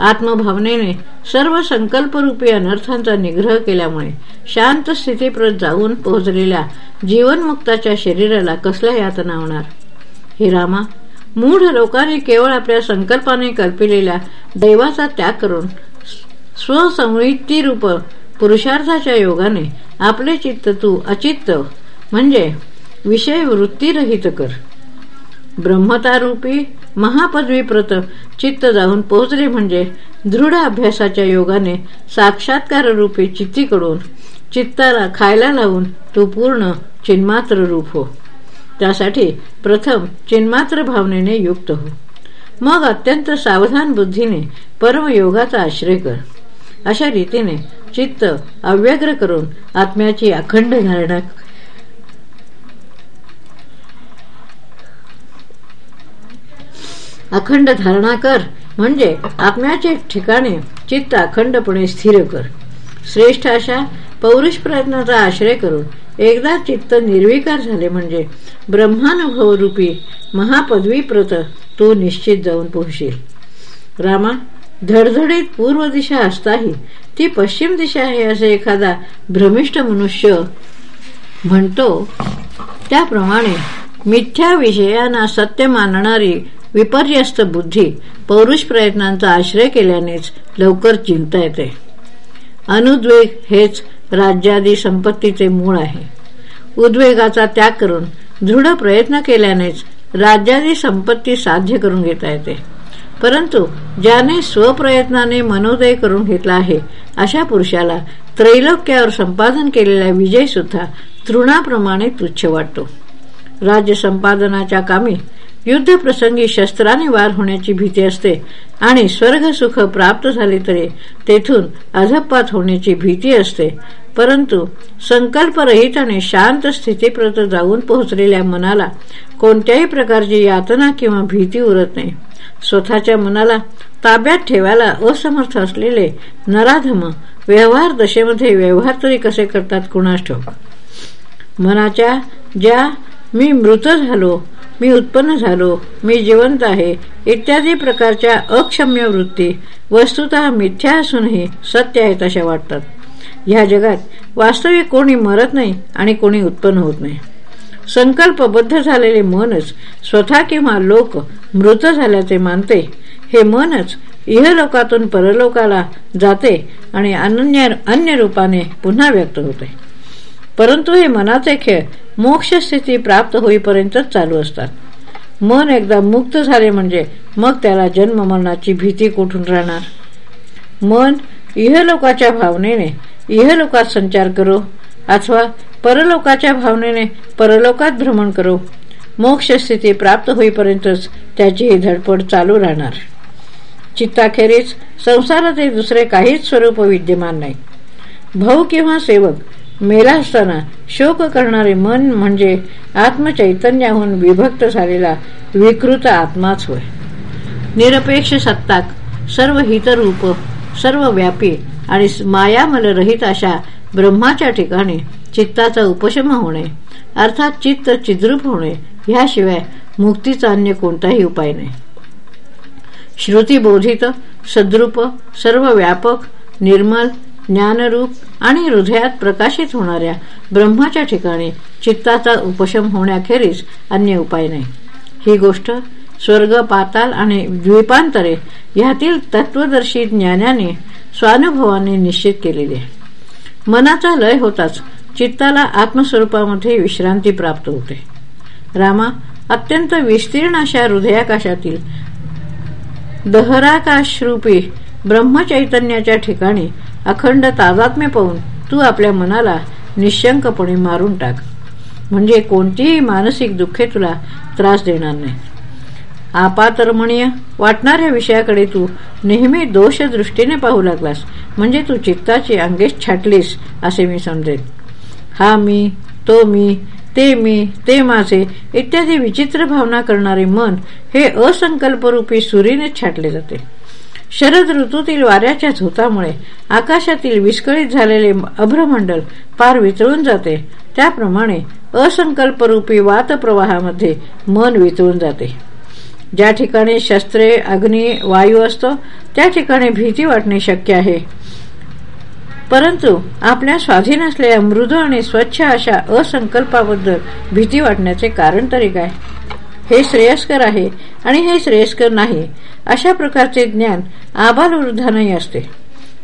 आत्मभावनेने सर्व संकल्परूपी अनर्थांचा निग्रह केल्यामुळे शांत स्थितीप्रत जाऊन पोहोचलेल्या जीवनमुक्ताच्या शरीराला कसल्या यातना होणार? हे रामा मूढ लोकांनी केवळ आपल्या संकल्पाने कल्पिलेल्या दैवाचा त्याग करून स्वसंवृत्तीरूप पुरुषार्थाच्या योगाने आपले चित्त तू अचित्त म्हणजे विषय वृत्तीरहित कर. ब्रह्मतारूपी महापदवीप्रत चित्त जाऊन पोहोचले म्हणजे दृढ अभ्यासाच्या योगाने साक्षात्कार रूपी चित्तीकडून चित्ताला खायला लावून तू पूर्ण चिन्मात्र रूप हो. त्यासाठी प्रथम चिन्मात्र भावनेने युक्त हो. मग अत्यंत सावधान बुद्धीने परमयोगाचा आश्रय कर. अशा रीतीने चित्त अव्यग्र करून आत्म्याची अखंड धारणा अखंड धारणा कर म्हणजे आत्म्याचे ठिकाणे चित्त अखंडपणे स्थिर कर. श्रेष्ठ अशा पौरुष प्रयत्नाचा आश्रय करून एकदा चित्त निर्विकार झाले म्हणजे ब्रह्मानुभवरूपी महापदवीप्रत तो निश्चित जाऊन पोहोचशील रामा धडधडीत पूर्व दिशा असताही ती पश्चिम दिशा आहे असे एखादा भ्रमिष्ठ मनुष्य म्हणतो त्याप्रमाणे मिथ्या विषयांना सत्य मानणारी विपर्यस्त बुद्धी पौरुष प्रयत्नांचा आश्रय केल्यानेच लवकर जिंकता येते. अनुद्वेग हेच राज्यादी संपत्तीचे मूळ आहे. उद्वेगाचा त्याग करून दृढ प्रयत्न केल्यानेच राज्यादी संपत्ती साध्य करून घेता येते. परंतु ज्याने स्वप्रयत्नाने मनोदय करून घेतला आहे अशा पुरुषाला त्रैलोक्यावर संपादन केलेला विजय सुद्धा तृणाप्रमाणे तुच्छ वाटतो. राज्य संपादनाच्या कामी युद्धप्रसंगी शस्त्राने वार होण्याची भीती असते आणि स्वर्ग सुख प्राप्त झाले तरी तेथून अधपात होण्याची भीती असते. परंतु संकल्परहित आणि शांत स्थितीप्रत जाऊन पोहोचलेल्या मनाला कोणत्याही प्रकारची यातना किंवा भीती उरत नाही. स्वतःच्या मनाला ताब्यात ठेवायला असमर्थ असलेले नराधम व्यवहार दशेमध्ये व्यवहार तरी कसे करतात कुणास ठेव मनाच्या ज्या मी मृत झालो मी उत्पन्न झालो मी जिवंत आहे इत्यादी प्रकारच्या अक्षम्य वृत्ती वस्तुत मिथ्या असूनही सत्य आहेत अशा वाटतात. ह्या जगात वास्तविक कोणी मरत नाही आणि कोणी उत्पन्न होत नाही. संकल्पबद्ध झालेले मनच स्वतः किंवा लोक मृत झाल्याचे मानते. हे मनच इहलोकातून परलोकाला जाते आणि अनन्य अन्य रूपाने पुन्हा व्यक्त होते. परंतु हे मनाचे खेळ मोक्षस्थिती प्राप्त होईपर्यंतच चालू असतात. मन एकदा मुक्त झाले म्हणजे मग त्याला जन्म मरणाची भीती कुठून राहणार? मन इहलोकाच्या भावनेने इहलोकात संचार करो अथवा परलोकाच्या भावनेने परलोकात भ्रमण करो. मोक्षस्थिती प्राप्त होईपर्यंतच त्याची ही धडपड चालू राहणार. चित्ताखेरीज संसारात दुसरे काहीच स्वरूप विद्यमान नाही. भाऊ किंवा सेवक मेला असताना शोक करणारे मन म्हणजे आत्मचैतन्याहून विभक्त झालेला विकृत आत्माच होय. निरपेक्ष सत्ताक सर्व हितरूप सर्व व्यापी आणि मायामलरहित अशा ब्रह्माच्या ठिकाणी चित्ताचा उपशम होणे अर्थात चित्त चिद्रूप होणे ह्याशिवाय मुक्तीचा अन्य कोणताही उपाय नाही. श्रुतीबोधित सद्रूप सर्व व्यापक निर्मल ज्ञानरूप आणि हृदयात प्रकाशित होणाऱ्या ब्रह्माच्या ठिकाणी चित्ताचा उपशम होण्याखेरीज अन्य उपाय नाही. ही गोष्ट स्वर्ग पाताल आणि द्वीपांतरे यातील तत्वदर्शी ज्ञानाने स्वानुभवाने निश्चित केलेली आहे. मनाचा लय होताच चित्ताला आत्मस्वरूपामध्ये विश्रांती प्राप्त होते. रामा अत्यंत विस्तीर्ण अशा हृदयाकाशातील दहराकाशरूपी ब्रह्मचैतन्याच्या ठिकाणी अखंड ताजात्म्य पाहून तू आपल्या मनाला निशंकपणे मारून टाक. म्हणजे कोणतीही मानसिक दुःखे तुला त्रास देणार नाही. आपातरमणीय वाटणाऱ्या विषयाकडे तू नेहमी दोषदृष्टीने पाहू लागलास. म्हणजे तू चित्ताची अंगेश छाटलीस असे मी समजेन. हा मी तो मी ते मी ते माझे इत्यादी विचित्र भावना करणारे मन हे असंकल्परूपी सुरीने छाटले जाते. शरद ऋतूतील वाऱ्याच्या झोतामुळे आकाशातील विस्कळीत झालेले अभ्रमंडल पार वितळून जाते. त्याप्रमाणे असंकल्परूपी वातप्रवाहामध्ये मन वितळून जाते. ज्या ठिकाणी शस्त्रे अग्नी वायू असतो त्या ठिकाणी भीती वाटणे शक्य आहे. परंतु आपल्या स्वाधीन असलेल्या मृदू आणि स्वच्छ अशा असंकल्पाबद्दल भीती वाटण्याचे कारण तरी काय? हे श्रेयस्कर आहे आणि हे श्रेयस्कर नाही. अशा प्रकारचे ज्ञान आबालवृद्धानही असते.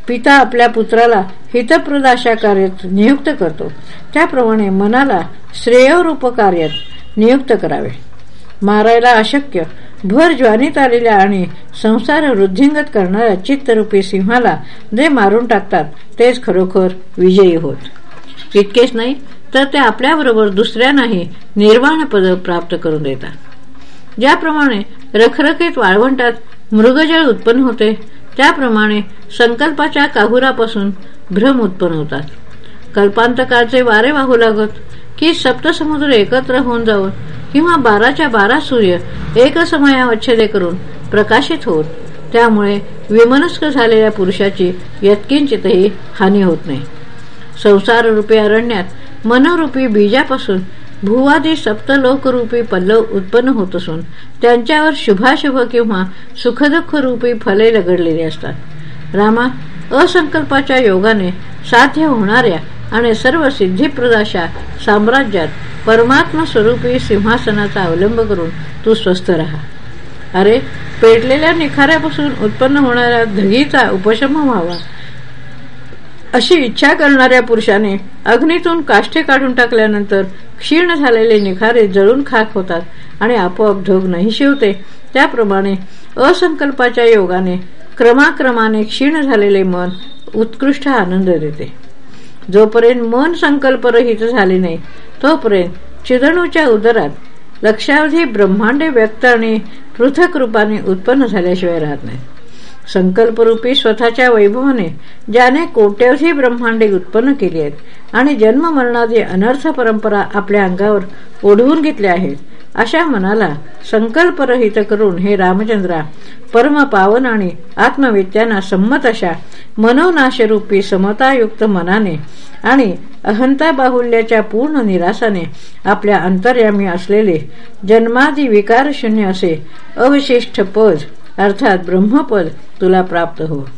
पिता आपल्या पुत्राला हितप्रद अशा कार्यात नियुक्त करतो. त्याप्रमाणे मनाला श्रेयरूप कार्यात नियुक्त करावे. मारायला अशक्य भर ज्वानीत आलेल्या आणि संसार वृद्धिंगत करणाऱ्या चित्तरूपी सिंहाला जे मारून टाकतात तेच खरोखर विजयी होत. इतकेच नाही तर ते आपल्याबरोबर दुसऱ्यांनाही निर्वाण पद प्राप्त करून देतात. ज्याप्रमाणे रखरखेत वाळवंटात मृगजळ उत्पन्न होते त्याप्रमाणे संकल्पाच्या काहुरापासून भ्रम उत्पन्न होतात. कल्पांतकाळचे वारे वाहू लागत की सप्तसमुद्र एकत्र होऊन जाऊन किंवा बाराच्या बारा सूर्य एकसमयावच्छेदे करून प्रकाशित होत त्यामुळे विमनस्क झालेल्या पुरुषाची यत्किंचितही हानी होत नाही. संसाररूपी अरण्यात मनोरूपी बीजापासून भूवादी सप्तलोकरूपी पल्लव उत्पन्न होत असून त्यांच्यावर शुभाशुभ किंवा सुखदुःख रूपी फले लगडलेली असतात. रामा असंकल्पाच्या योगाने साध्य होणाऱ्या आणि सर्व सिद्धिप्रदाशा साम्राज्यात परमात्मा स्वरूपी सिंहासनाचा अवलंब करून तू स्वस्थ राहा. अरे पेटलेल्या निखाऱ्यापासून उत्पन्न होणाऱ्या धगीचा उपशम व्हावा. अशी इच्छा करणाऱ्या पुरुषाने अग्नीतून काष्ठे काढून टाकल्यानंतर क्षीण झालेले निखारे जळून खाक होतात आणि आपोआप ढोग नाही शिवते. त्याप्रमाणे असंकल्पाच्या योगाने क्रमाक्रमाने क्षीण झालेले मन उत्कृष्ट आनंद देते. जोपर्यंत मन संकल्परहित झाले नाही तोपर्यंत चिदणूच्या उदरात लक्षावधी ब्रह्मांडे व्यक्त आणि पृथक रूपाने उत्पन्न झाल्याशिवाय राहत नाही. संकल्परूपी स्वतःच्या वैभवाने ज्याने कोट्यवधी ब्रह्मांडे उत्पन्न केली आहेत आणि जन्ममरणादी अनर्थ परंपरा आपल्या अंगावर ओढवून घेतल्या आहेत अशा मनाला संकल्परहित करून हे रामचंद्रा परम पावन आणि आत्मवित्यांना संमत अशा मनोनाशरूपी समतायुक्त मनाने आणि अहंता बाहुल्याच्या पूर्ण निरासाने आपल्या अंतर्यामी असलेले जन्मादी विकारशून्य असे अवशिष्ट पद अर्थात ब्रह्मपद तुला प्राप्त हो.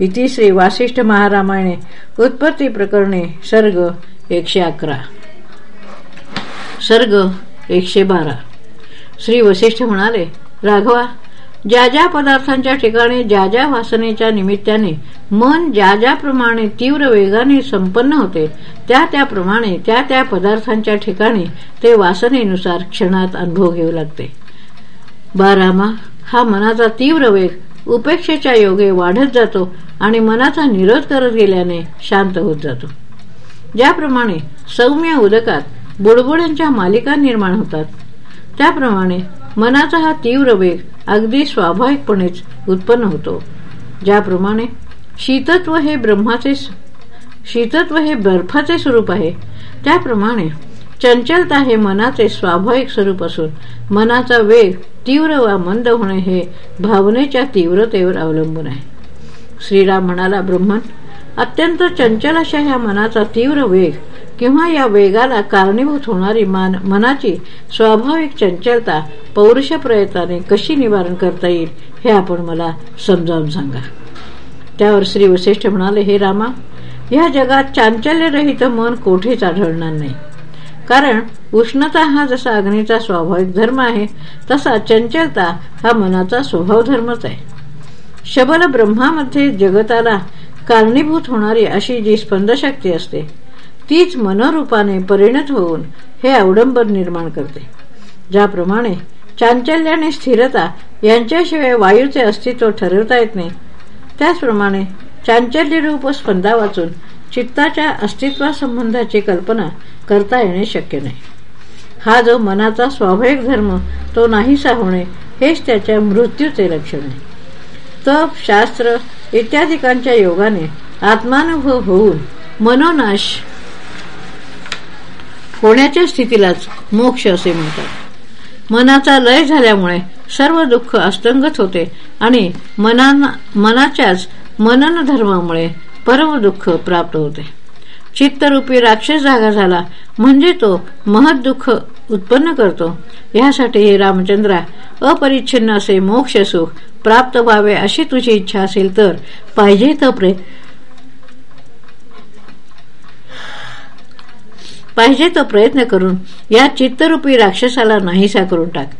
इति श्री वासिष्ठ महारामायणे उत्पत्ती प्रकरणे सर्ग एकशे अकरा. सर्ग एकशे बारा. श्री वसिष्ठ म्हणाले राघवा ज्या ज्या पदार्थांच्या ठिकाणी ज्या ज्या वासनेच्या निमित्ताने मन ज्या ज्याप्रमाणे तीव्र वेगाने संपन्न होते त्या त्याप्रमाणे त्या त्या पदार्थांच्या ठिकाणी ते वासनेनुसार क्षणात अनुभव घेऊ लागते. बारामा हा मनाचा तीव्र वेग उपेक्षेच्या योगे वाढत जातो आणि मनाचा निरोध करत गेल्याने शांत होत जातो. ज्याप्रमाणे सौम्य उदकात बुडबुड्यांच्या मालिका निर्माण होतात त्याप्रमाणे मनाचा हा तीव्र वेग अगदी स्वाभाविकपणेच उत्पन्न होतो. ज्याप्रमाणे शीतत्व हे ब्रह्माचे शीतत्व हे बर्फाचे स्वरूप आहे त्याप्रमाणे चंचलता हे मनाचे स्वाभाविक स्वरूप असून मनाचा वेग तीव्र वा मंद होणे हे भावनेच्या तीव्रतेवर अवलंबून आहे. श्रीराम म्हणाला ब्रह्मन अत्यंत चंचल अशा ह्या मनाचा तीव्र वेग किंवा या वेगाला कारणीभूत होणारी मान मनाची स्वाभाविक चंचलता पौरुष प्रयत्नाने कशी निवारण करता येईल हे आपण मला समजावून सांगा. त्यावर श्री वशिष्ठ म्हणाले हे रामा या जगात चांचल्यरहित मन कोठेच आढळणार नाही. कारण उष्णता हा जसा अग्नीचा स्वाभाविक धर्म आहे तसा चंचलता हा मनाचा स्वभाव धर्मच आहे. शबल ब्रह्मामध्ये जगताला कारणीभूत होणारी अशी जी स्पंदशक्ती असते तीच मनोरूपाने परिणत होऊन हे अवडंबर निर्माण करते. ज्याप्रमाणे चांचल्य आणि स्थिरता यांच्याशिवाय वायूचे अस्तित्व ठरवता येत नाही त्याचप्रमाणे चांचल्यरूप स्पंदा वाचून चित्ताच्या अस्तित्वासंबंधाची कल्पना करता येणे शक्य नाही. हा जो मनाचा स्वाभाविक धर्म तो नाहीसा होणे हेच त्याच्या मृत्यूचे लक्षण आहे. तप शास्त्र इत्यादिकांच्या योगाने आत्मानुभव होऊन मनोनाश होण्याच्या स्थितीलाच मोक्ष असे म्हणतात. मनाचा लय झाल्यामुळे सर्व दुःख अस्तंगत होते आणि मनाच्याच मनन धर्मामुळे परम दुःख प्राप्त होते. चित्तरूपी राक्षस जागा झाला. म्हणजे तो महत दुःख उत्पन्न करतो. यासाठी हे रामचंद्रा अपरिच्छिन्न असे मोक्ष सुख प्राप्त व्हावे अशी तुझी इच्छा असेल तर पाहिजे तर प्रे पाहिजे तो प्रयत्न करून या चित्तरूपी राक्षसाला नाहीसा करून टाक.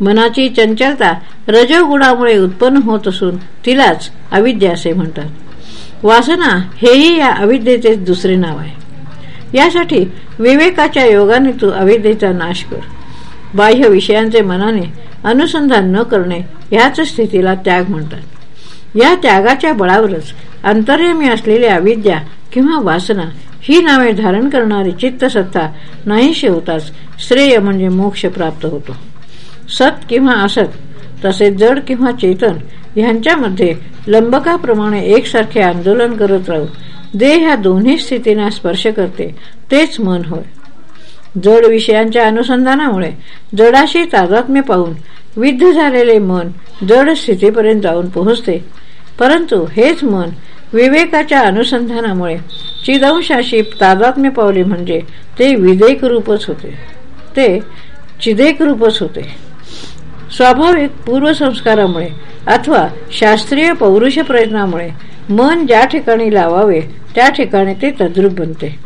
मनाची चंचलता रजोगुणामुळे उत्पन्न होत असून तिलाच अविद्या असे म्हणतात. वासना हेही या अविद्येचे दुसरे नाव आहे. यासाठी विवेकाच्या योगाने तू अविद्येचा नाश कर. बाह्य विषयांचे मनाने अनुसंधान न करणे ह्याच स्थितीला त्याग म्हणतात. या त्यागाच्या बळावरच अंतर्यमी असलेल्या अविद्या किंवा वासना ही नावे धारण करणारी चित्तसत्ता नाहीशी होताच श्रेय म्हणजे मोक्ष प्राप्त होतो. सत किंवा असत तसेच जड किंवा चेतन ह्यांच्यामध्ये लंबकाप्रमाणे एकसारखे आंदोलन करत राहू देह ह्या दोन्ही स्थितींना स्पर्श करते तेच मन होय. जड विषयांच्या अनुसंधानामुळे जडाशी तादात्म्य पाहून विद्ध झालेले मन जड स्थितीपर्यंत जाऊन पोहोचते. परंतु हेच मन विवेकाच्या अनुसंधानामुळे चिदंशाशी तादात्म्य पावले म्हणजे ते विदेक रूपच होते. ते चिदेक रूपच होते. स्वाभाविक पूर्वसंस्कारामुळे अथवा शास्त्रीय पौरुष प्रयत्नामुळे मन ज्या ठिकाणी लावावे त्या ठिकाणी ते तद्रूप बनते.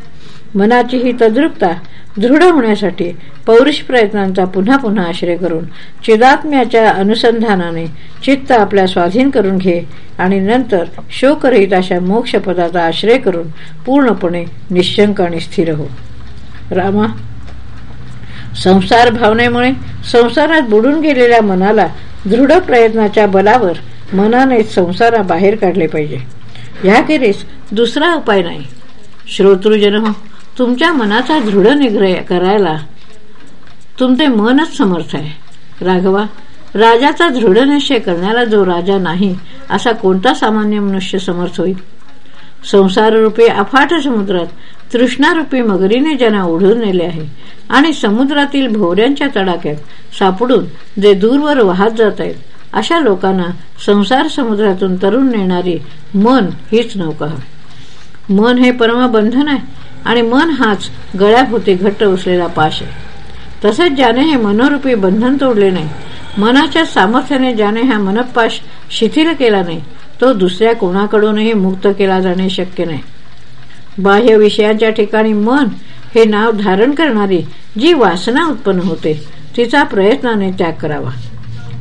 मनाची ही तद्रुपता दृढ होण्यासाठी पौरुष प्रयत्नांचा पुन्हा पुन्हा आश्रय करून चिदात्म्याच्या अनुसंधानाने चित्त आपल्या स्वाधीन करून घे आणि नंतर शोकरहित अशा मोक्षपदाचा आश्रय करून पूर्णपणे निश्चंक आणि स्थिर हो. रामा. संसार भावनेमुळे संसारात बुडून गेलेल्या मनाला दृढ प्रयत्नाच्या बलावर मनाने संसाराबाहेर काढले पाहिजे. याखेरीज दुसरा उपाय नाही. श्रोतृजन तुमच्या मनाचा दृढ निग्रह करायला तुमचे मनच समर्थ आहे. राघवा राजाचा दृढ निश्चय करण्याला जो राजा नाही असा कोणता सामान्य मनुष्य समर्थ होईल? संसाररूपी अफाट समुद्रात तृष्णारूपी मगरीने ज्यांना ओढून नेले आहे आणि समुद्रातील भोवऱ्यांच्या तडाक्यात सापडून जे दूरवर वाहत जात आहेत अशा लोकांना संसार समुद्रातून तरुण नेणारी मन हीच नौका. मन हे परमबंधन आहे आणि मन हाच गळ्याभोवती घट्ट उसलेला पाश आहे. तसेच ज्याने हे मनोरूपी बंधन तोडले नाही मनाच्या सामर्थ्याने ज्याने हा मनपाश शिथिल केला नाही तो दुसऱ्या कोणाकडूनही मुक्त केला जाणे शक्य नाही. बाह्य विषयांच्या ठिकाणी मन हे नाव धारण करणारी जी वासना उत्पन्न होते तिचा प्रयत्नाने त्याग करावा.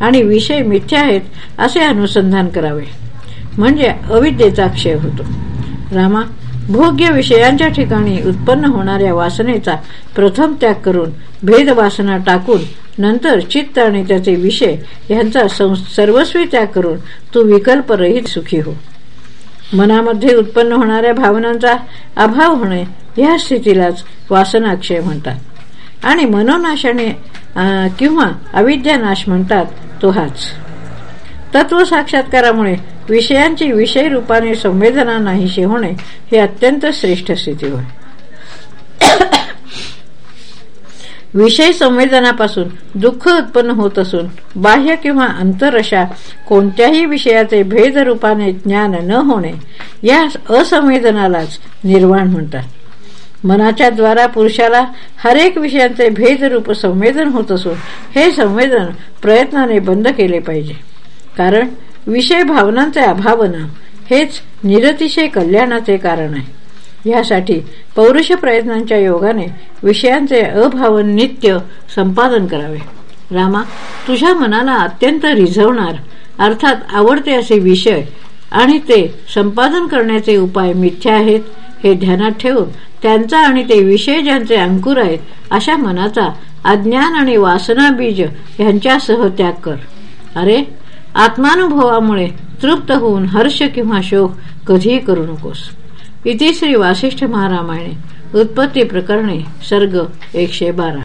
आणि विषय मिथ्या आहेत असे अनुसंधान करावे. म्हणजे अविद्येचा क्षय होतो. रामा भोग्य विषयांच्या ठिकाणी उत्पन्न होणाऱ्या वासनेचा प्रथम त्याग करून भेद वासना टाकून नंतर चित्त आणि त्याचे विषय यांचा सर्वस्वी त्याग करून तू विकल्परहित सुखी हो. मनामध्ये उत्पन्न होणाऱ्या भावनांचा अभाव होणे या स्थितीलाच वासनाक्षय म्हणतात. आणि मनोनाशाने किंवा अविद्यानाश म्हणतात तो हाच. तत्व साक्षात्कारामुळे विषयांची विषय रूपाने संवेदना नाहीशी होणे ही अत्यंत श्रेष्ठ स्थिती होय. विषय संवेदनापासून दुःख उत्पन्न होत असून बाह्य किंवा अंतर अशा कोणत्याही विषयाचे भेदरूपाने ज्ञान न होणे या असंवेदनालाच निर्वाण म्हणतात. मनाच्या द्वारा पुरुषाला हरेक विषयांचे भेदरूप संवेदन होत असून हे संवेदन प्रयत्नाने बंद केले पाहिजे. कारण विषय भावनांचे अभावना हेच निरतिशय कल्याणाचे कारण आहे. यासाठी पौरुष प्रयत्नांच्या योगाने विषयांचे अभावन नित्य संपादन करावे. रामा तुझ्या मनाला अत्यंत रिझवणार अर्थात आवडते असे विषय आणि ते संपादन करण्याचे उपाय मिथ्या आहेत हे ध्यानात ठेवून त्यांचा आणि ते विषय ज्यांचे अंकुर आहेत अशा मनाचा अज्ञान आणि वासना बीज यांच्यासह त्याग कर. अरे आत्मानुभवामुळे तृप्त होऊन हर्ष किंवा शोक कधीही करू नकोस. इथे श्री वासिष्ठ महारामायणे उत्पत्ती प्रकरणे सर्ग एकशे बारा.